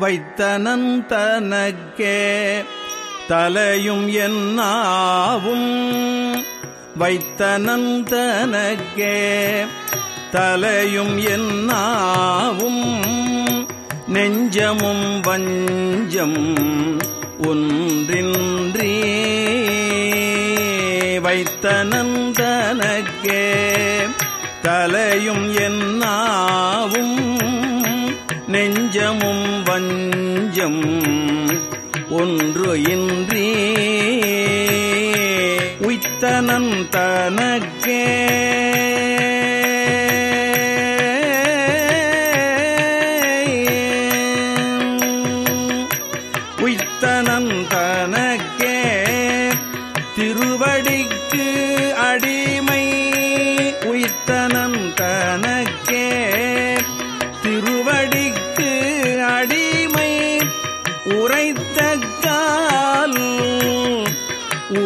வைத்தனந்தனக்கே தலையும் என்னாவும் வைத்தனந்தனக்கே தலையும் என்னாவும் நெஞ்சமும் வஞ்சம் ஒன்றின்றி. வைத்தனந்தனக்கே தலையும் என்னாவும் நெஞ்சமும் வஞ்சம் ஒன்று இன்றி. உய்த்தனன் தனக்கே. உய்த்தனன் தனக்கே. திருவடிக்கு அடிமை உய்த்தனன் தனக்கே.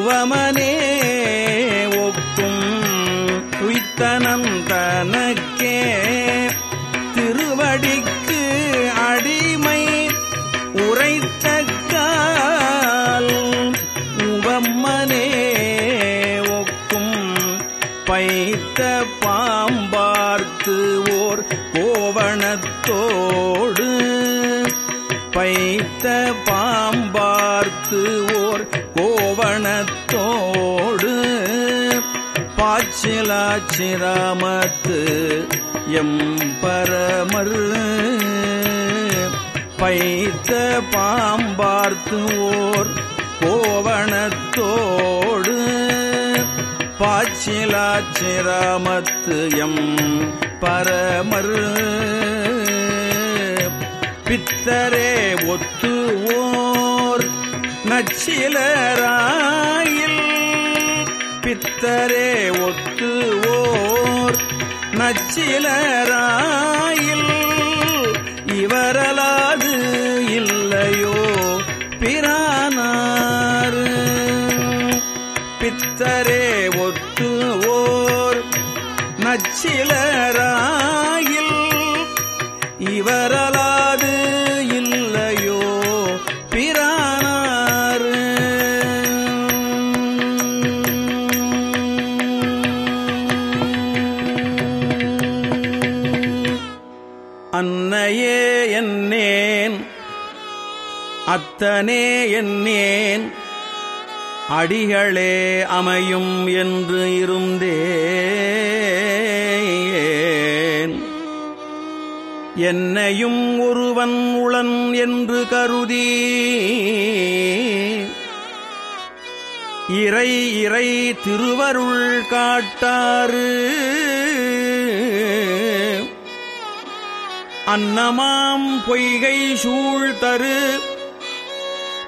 உவமனே ஒக்கும் உய்த்தனன் தனக்கே. திருவடிக்கு அடிமை உரைத்தக்கால் உவம்மனே ஒக்கும் பைத்த பாம்பார்த்து ஓர் கோவணத்தோடு. பைத்த பாம்பார்த்து ஓர் கோவணத்தோடு. பாச்சிலாச்சிராமத்து எம் பரமர். பைத்த பாம்பார்த்து ஓர் கோவணத்தோடு பாச்சிலாச்சிராமத்து எம் பரமர். பித்தரே ஒத்துவோர் நச்சிலராயில் பித்தரே ஒத்துவோர். நச்சிலராயில் இவரலாது இல்லையோ? பிரானார் பித்தரே ஒத்துவோர். நச்சிலரா அத்தனே என்னேன் அடிகளே அமையும் என்று இருந்தேன். என்னையும் ஒருவன் உளன் என்று கருதி. இறை இறை திருவருள் காட்டாறு. அன்னமாம் பொய்கை சூழ் தரு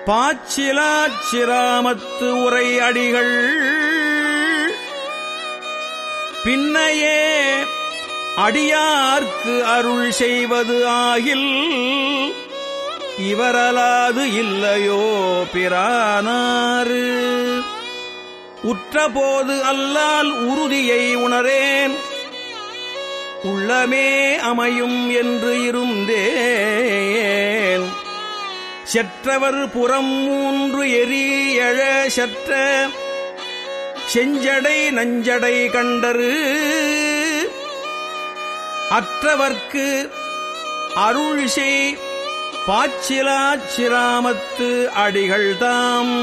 பாச்சிலாச்சிராமத்து உரை அடிகள். பின்னையே அடியார்க்கு அருள் செய்வது ஆகில். இவரலாது இல்லையோ பிரானாறு. உற்றபோது அல்லால் உறுதியை உணரேன். உள்ளமே அமையும் என்று இருந்தேன். செற்றவர் புறம் மூன்று எரி எழ செற்ற செஞ்சடை நஞ்சடை கண்டரு. அற்றவர்க்கு அருள்சை பாச்சிலாச்சிராமத்து அடிகள்தாம்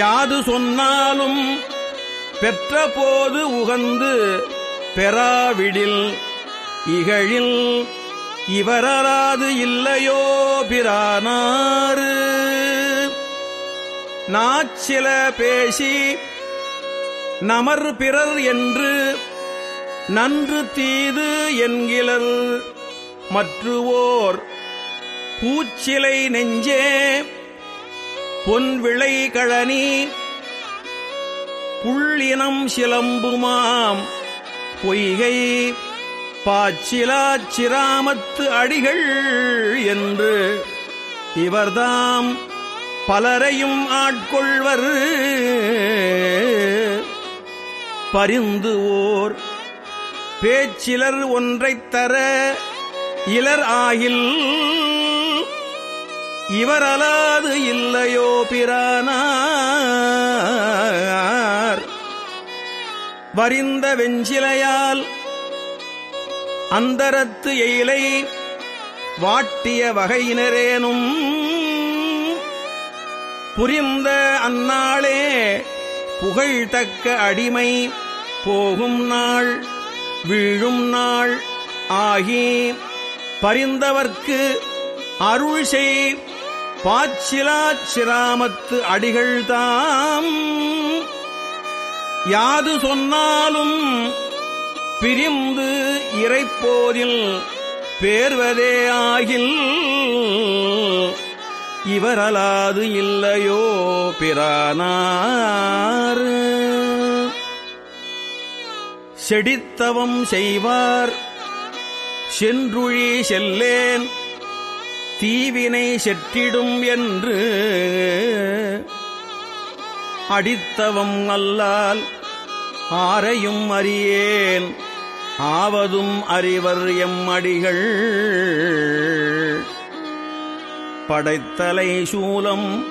யாது சொன்னாலும் பெற்ற போது உகந்து பெறாவிடில் இகழில் இவரராது இல்லையோ பிரானாறு. நாச்சில பேசி நமர் பிறர் என்று நன்று தீது என்கிலர் மற்றுவோர் பூச்சிலை நெஞ்சே பொன்விளை கழனி புள்ளினம் சிலம்புமாம் பொய்கை பாச்சிலாச்சிராமத்து அடிகள் என்று இவர்தாம் பலரையும் ஆட்கொள்வர். பரிந்து ஓர் பேச்சிலர் ஒன்றைத் தர இலர் ஆகில். இவரலாது இல்லையோ பிரானார். வரிந்த வெஞ்சிலையால் அந்தரத்து எயிலை வாட்டிய வகையினரேனும் புரிந்த அந்நாளே புகழ்தக்க அடிமை போகும் நாள் வீழும் நாள் ஆகி பரிந்தவர்க்கு அருள் செய் பாச்சிலாச் சிராமத்து அடிகள் தாம் யாது சொன்னாலும் பிரிந்து இறைப்போதில் பேர்வதே ஆகில். இவரலாது இல்லையோ பிரானார். செடித்தவம் செய்வார். சென்றுழி செல்லேன். தீவினை செற்றிடும் என்று. அடித்தவம் அல்லால் ஆரையும் அறியேன். ஆவதும் அறிவர் எம் அடிகள். படைத்தலை சூலம்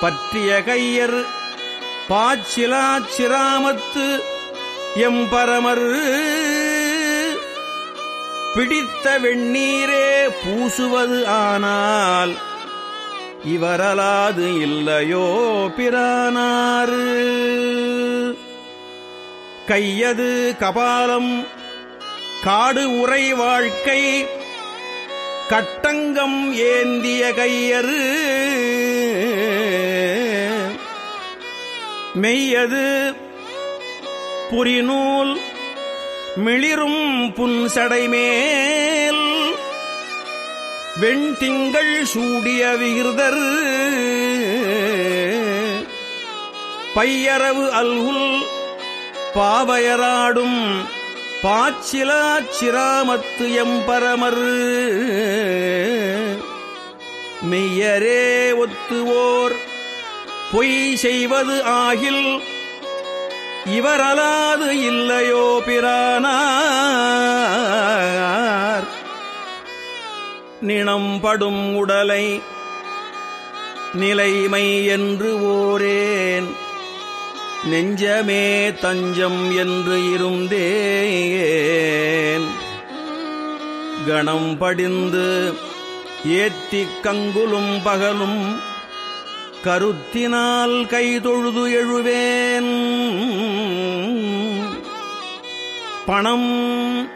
பற்றிய கையர் பாச்சிலாச்சிராமத்து எம் பரமர். பிடித்த வெண்ணீரே பூசுவது ஆனால் இவரலாது இல்லையோ பிரானாறு. கையது கபாலம். காடு உரை வாழ்க்கை. கட்டங்கம் ஏந்திய கையரு மெய்யது புரிநூல். மிளிரும் புன்சடைமேல் வெண்திங்கள் சூடிய விகிர்தர். பையரவு அல்குல். பாவையராடும் பாச்சிலாச்சிராமத்து எம்பரமர். மெய்யரே ஒத்துவோர் பொய் செய்வது ஆகில் இவரலாது இல்லையோ பிரானார். நிணம்படும் உடலை நிலைமை என்று ஓரேன். நெஞ்சமே தஞ்சம் என்று இருந்தேன். கணம் படிந்து ஏத்திக் கங்குலும் பகலும் கருத்தினால் கைதொழுது எழுவேன். பணம்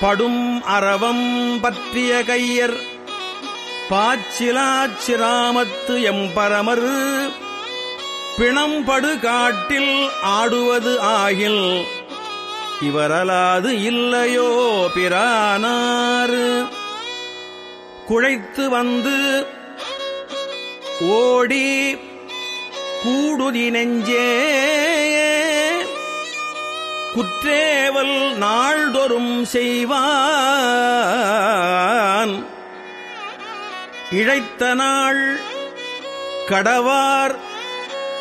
படும் அரவம் பற்றிய கையர் பாச்சிலாச்சிராமத்து எம்பரமர் பிணம்படு காட்டில் ஆடுவது ஆகில். இவரலாது இல்லையோ பிரானார் குழைத்து வந்து ஓடி கூடுதி நெஞ்சே குற்றேவல் நாள்தொறும் செய்வான். இழைத்த நாள் கடவார்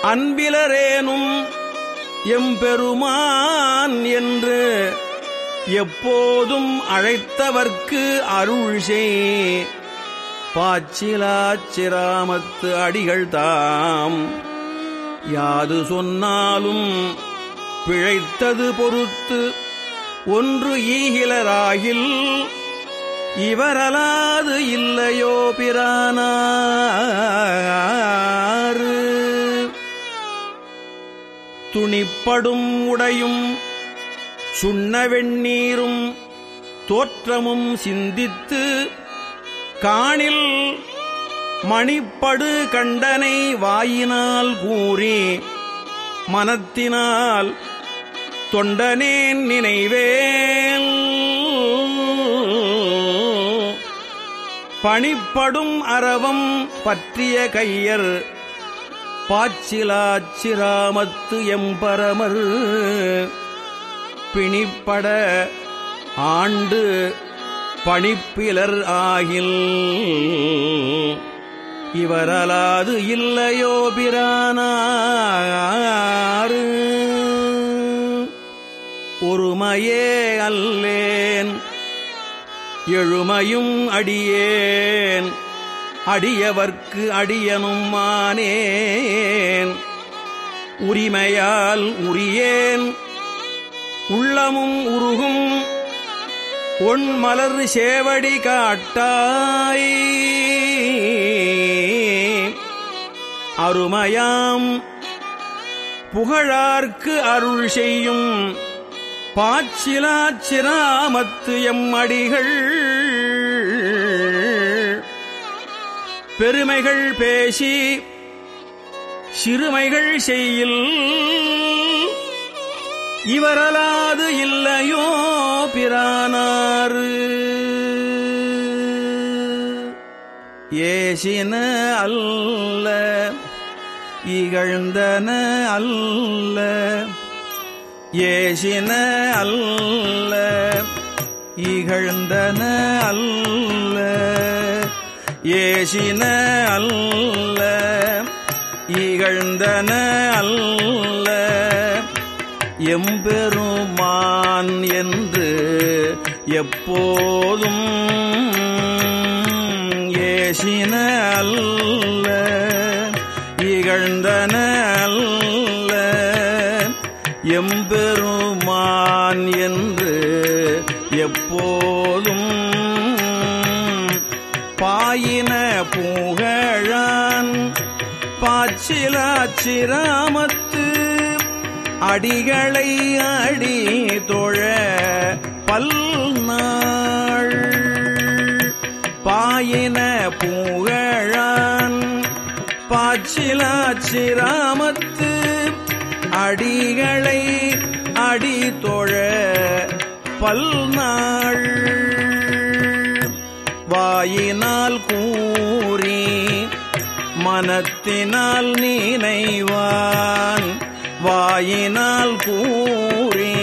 அன்பிலரேனும் எம்பெருமான் என்று எப்போதும் அழைத்தவர்க்கு அருள்சே பாச்சிலாச்சிராமத்து அடிகள் தாம். யாது சொன்னாலும் பிழைத்தது பொறுத்து ஒன்று ஈகிலராகில் இவரலாது இல்லையோ பிரானா. துணிப்படும் உடையும் சுண்ண வெண்ணீரும் தோற்றமும் சிந்தித்து காணில் மணிப்படு கண்டனை வாயினால் கூறி மனத்தினால் தொண்டனேன் நினைவேல். பணிப்படும் அரவம் பற்றிய கையர் பாச்சிலாச்சிராமத்து எம்பரமர். பிணிப்பட ஆண்டு பணிப்பிலர் ஆகில். இவரலாது இல்லையோ பிரானாறு. ஒருமையே அல்லேன் எழுமையும் அடியேன். அடியவர்க்கு அடியனும் மானேன் உரிமையால் உரியேன். உள்ளமும் உருகும். ஒன் மலர் சேவடி காட்டாய். அருமையாம். புகழார்க்கு அருள் செய்யும். பாச்சிலாச்சிராமத்து எம் அடிகள். பெருமைகள் பேசி சிறுமைகள் செய்யில் இவரலாது இல்லையோ பிரானாறு. ஏசின அல்ல இகழ்ந்தன அல்ல. ஏசின அல்ல இகழ்ந்தன அல்ல. ஏசின அல்ல இகழ்ந்தன அல்ல. எம்பெருமான் என்று எப்போதும் ஏசின அல்ல இகழ்ந்தன அல்ல. எம்பெருமான் என்று பாயின புகழான். பாச்சிலாச்சிராமத்து அடிகளை அடி தொழ பல்நாள். பாயின புகழான். பாச்சிலாச்சிராமத்து அடிகளை அடி தொழ பல்நாள். வாயினால் கூறி மனத்தினால் நினைவான். வாயினால் கூறி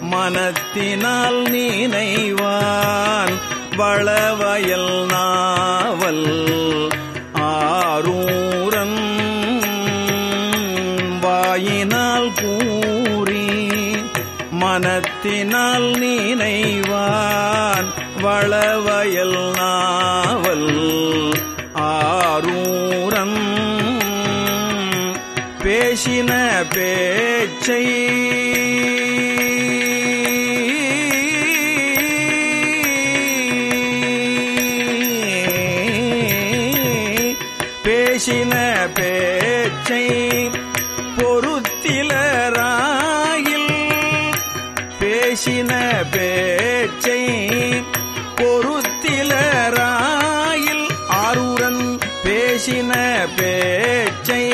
மனத்தினால் நினைவான். வளவயல் நாவல் ஆரூரன். வாயினால் கூறி மனத்தினால் நினைவான். வளவயல் நாவல் ஆரூரன் பேசின பேச்சை பேசின பேச்சை பொருத்திலராயில் பேசின பே பேசின பேச்சை